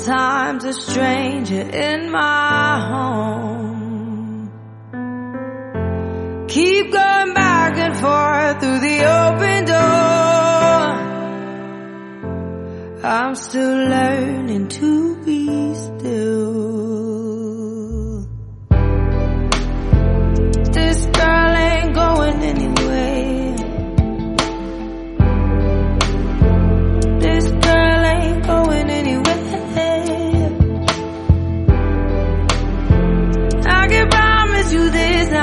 Sometimes a stranger in my home. Keep going back and forth through the open door. I'm still learning to be still.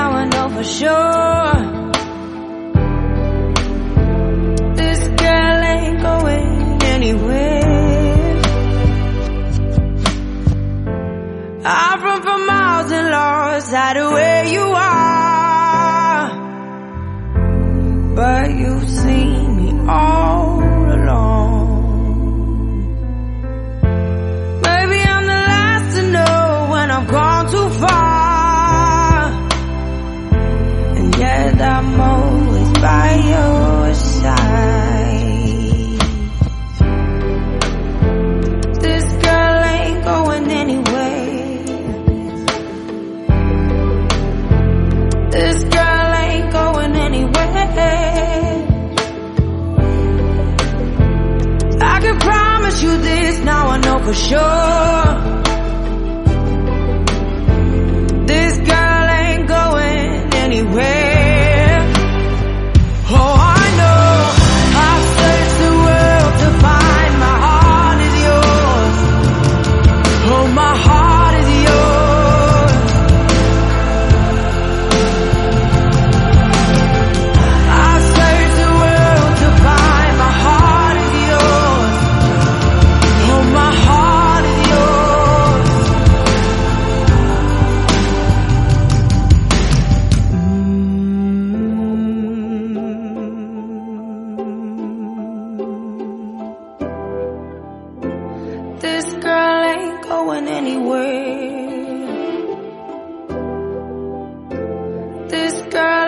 Now I know for sure. This girl ain't going anywhere. I've run for miles and lost sight of where you are. But you've seen me all you this, now I know for sure. This girl